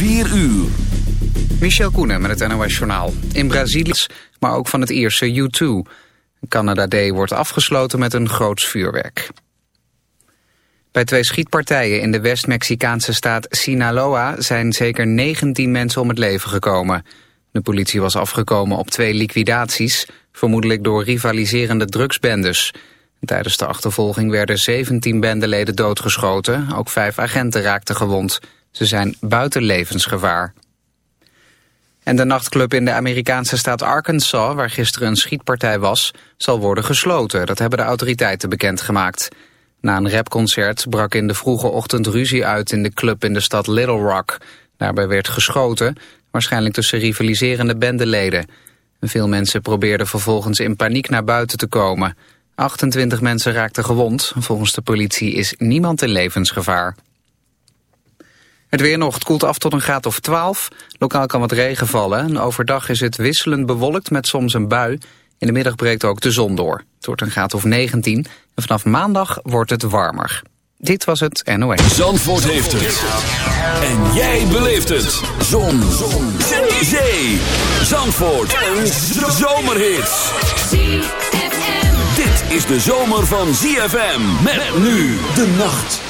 4 uur. Michel Koenen met het NOS-journaal. In Brazilië, maar ook van het Ierse U2. Canada Day wordt afgesloten met een groots vuurwerk. Bij twee schietpartijen in de West-Mexicaanse staat Sinaloa... zijn zeker 19 mensen om het leven gekomen. De politie was afgekomen op twee liquidaties... vermoedelijk door rivaliserende drugsbendes... Tijdens de achtervolging werden 17 bendeleden doodgeschoten. Ook vijf agenten raakten gewond. Ze zijn buiten levensgevaar. En de nachtclub in de Amerikaanse staat Arkansas, waar gisteren een schietpartij was, zal worden gesloten. Dat hebben de autoriteiten bekendgemaakt. Na een rapconcert brak in de vroege ochtend ruzie uit in de club in de stad Little Rock. Daarbij werd geschoten, waarschijnlijk tussen rivaliserende bendeleden. Veel mensen probeerden vervolgens in paniek naar buiten te komen. 28 mensen raakten gewond. Volgens de politie is niemand in levensgevaar. Het weer nog, het koelt af tot een graad of 12. Lokaal kan wat regen vallen. overdag is het wisselend bewolkt met soms een bui. In de middag breekt ook de zon door. Het wordt een graad of 19. En vanaf maandag wordt het warmer. Dit was het NOS. Zandvoort heeft het. En jij beleeft het. Zon. zon. Zee. Zandvoort. Een zomerhit dit is de zomer van ZFM. Met nu de nacht.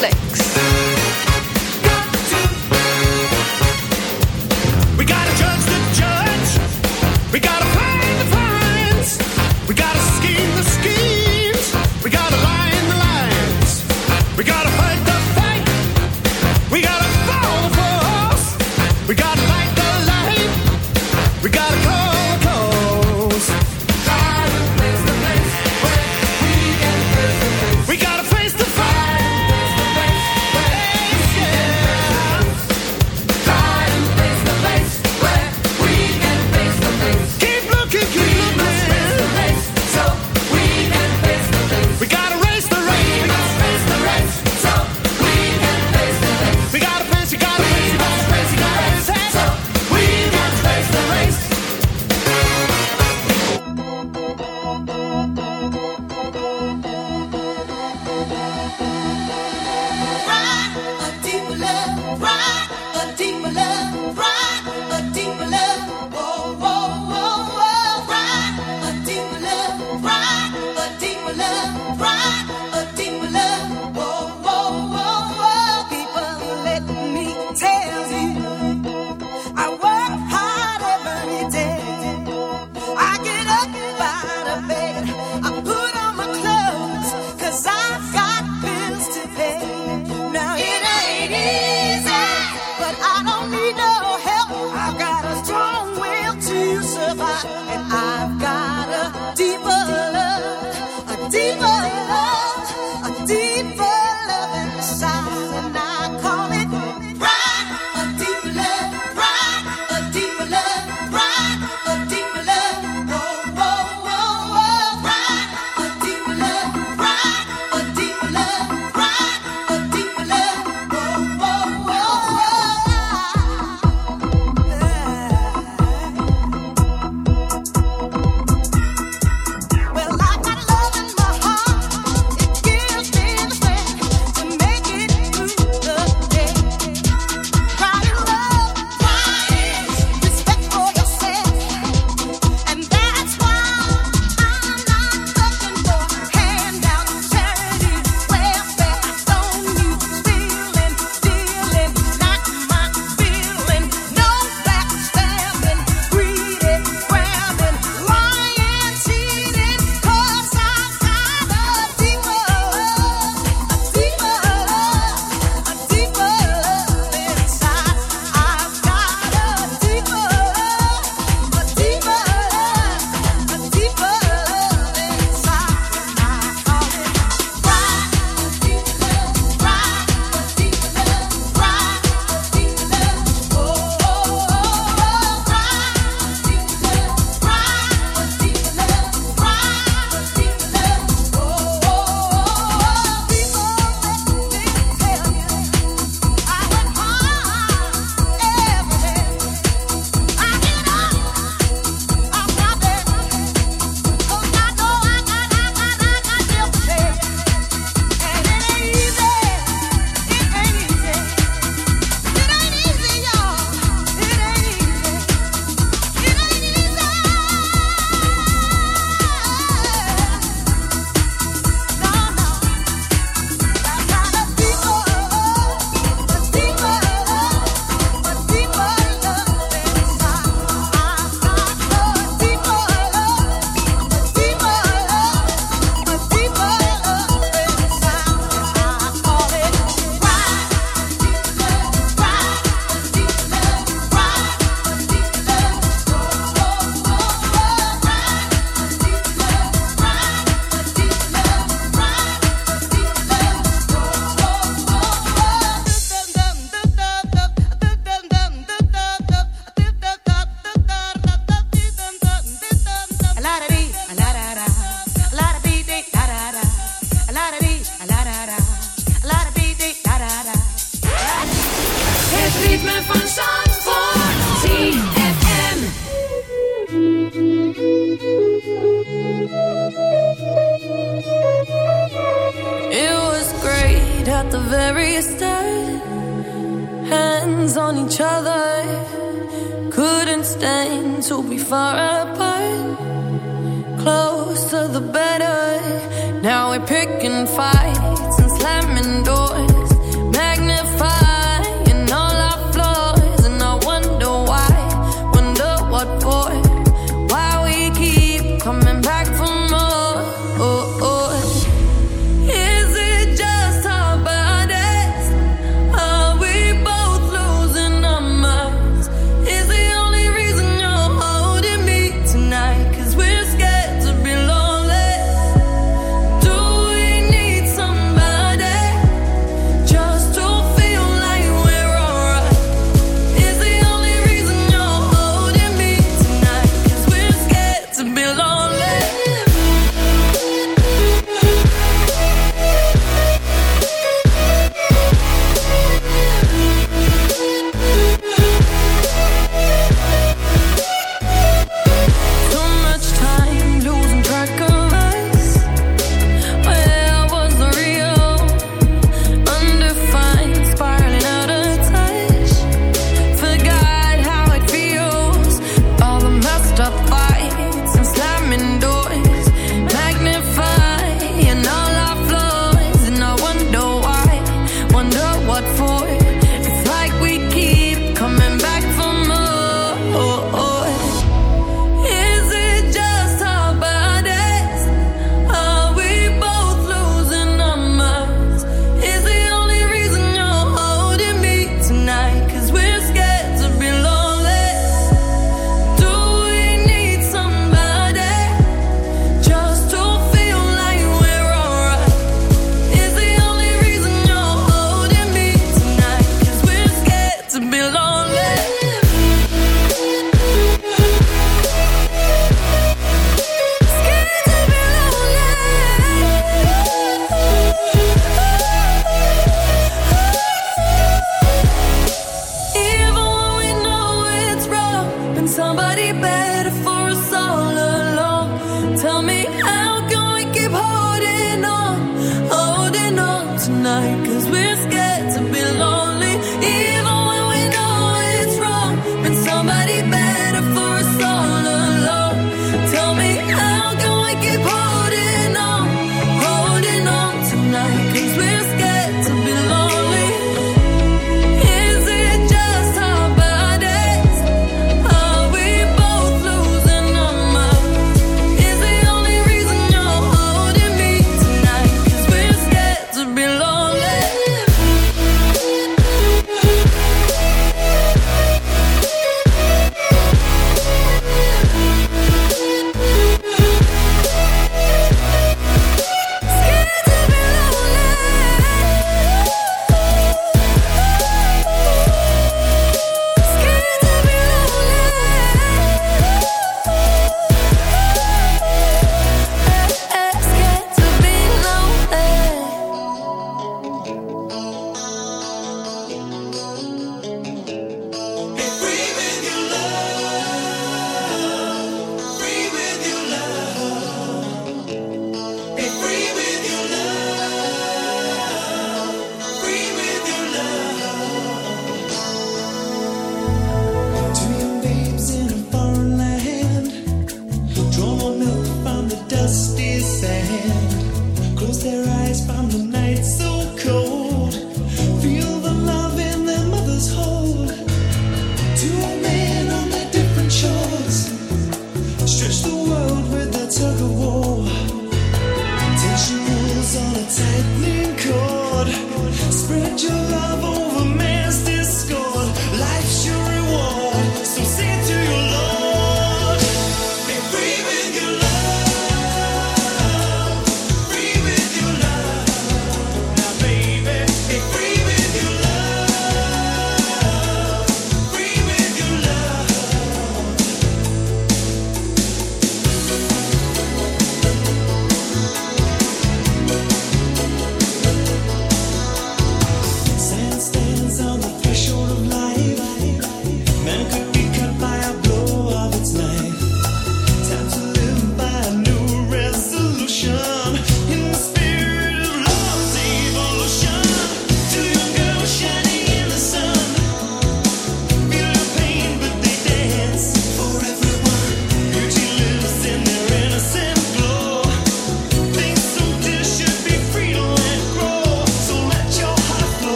Netflix.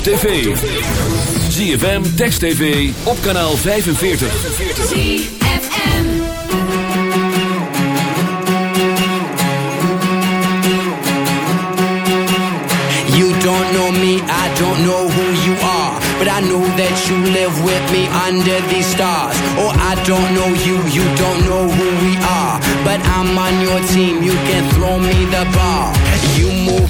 op tv. ZFM, Text TV, op kanaal 45. ZFM. You don't know me, I don't know who you are. But I know that you live with me under these stars. Oh, I don't know you, you don't know who we are. But I'm on your team, you can throw me the ball. You move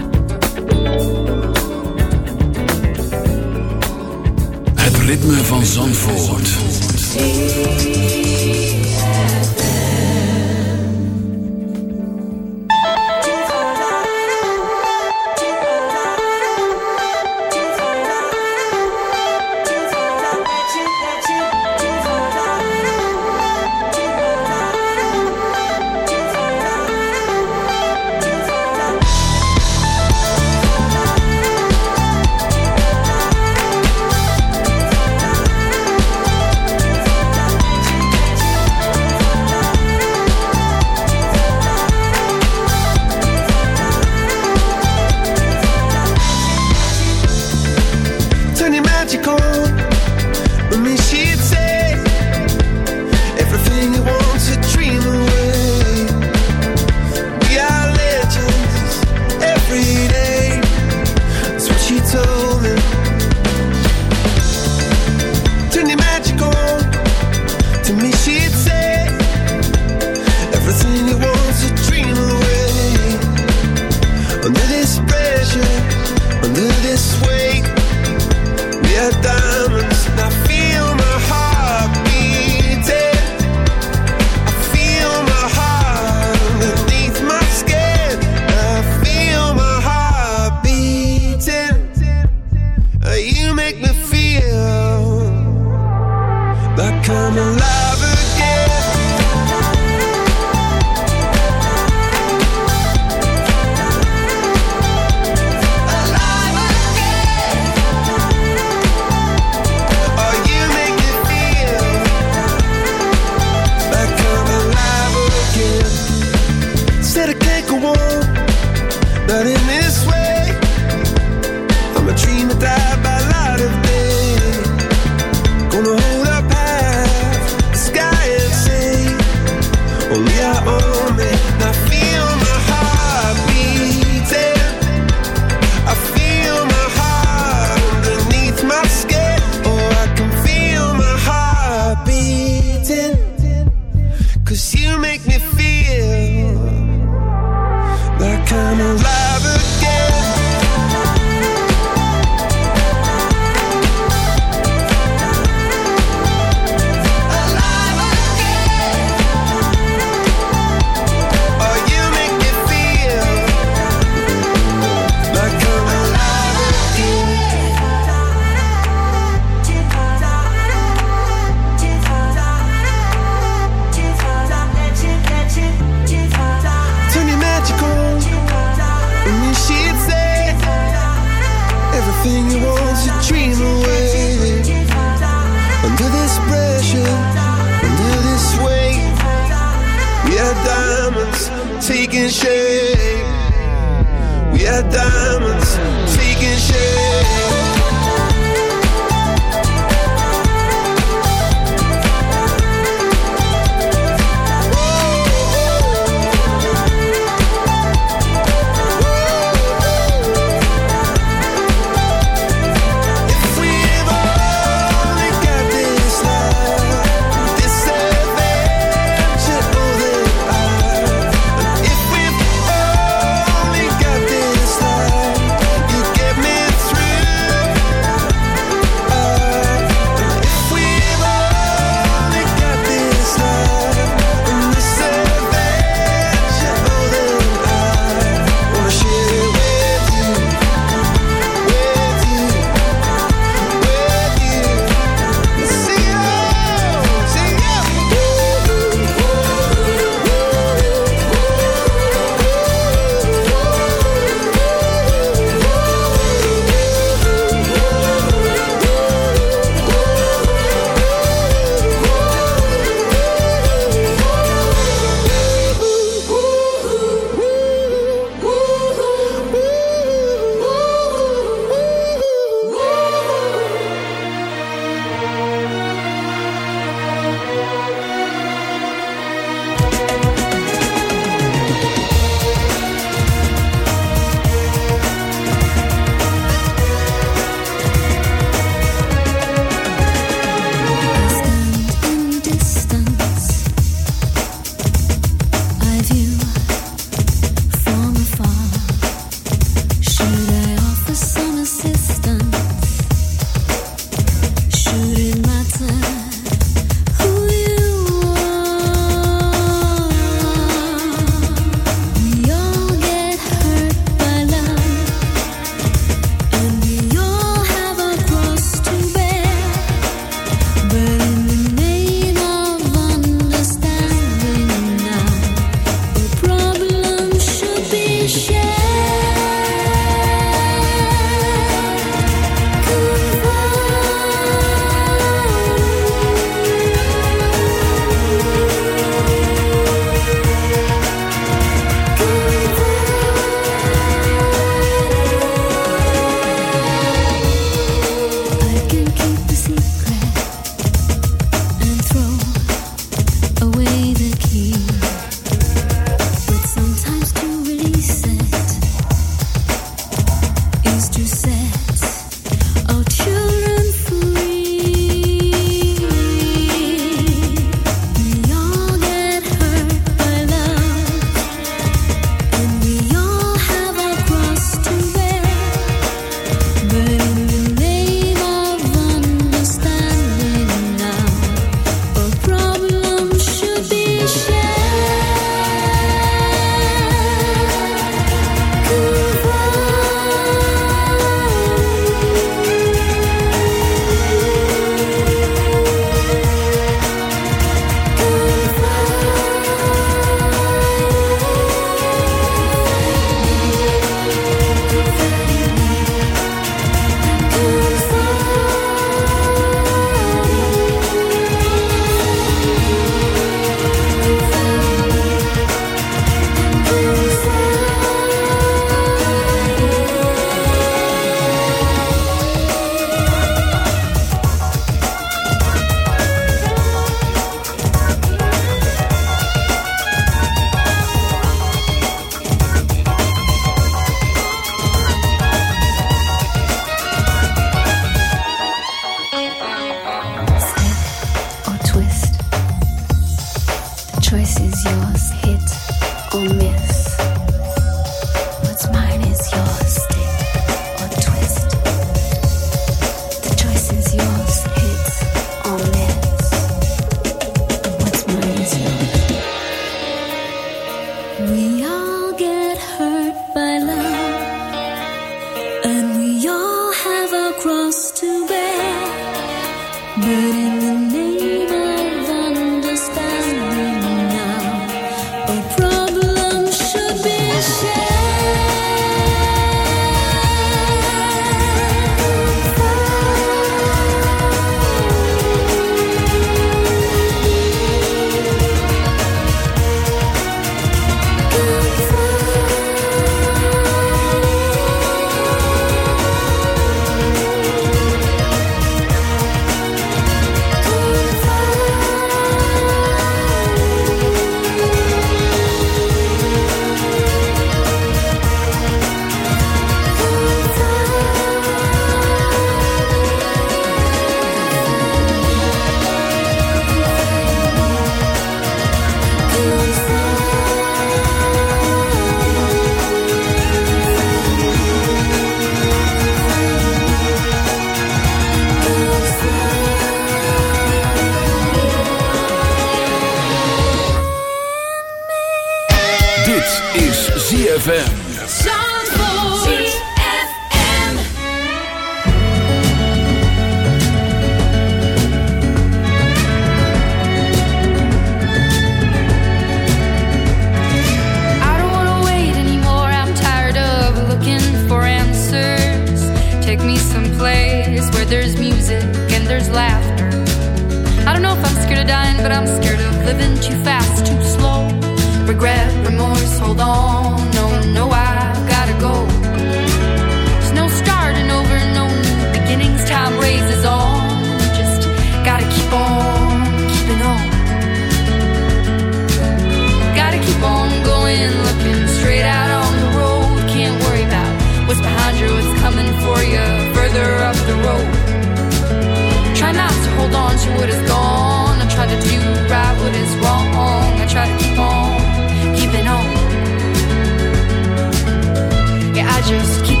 Just keep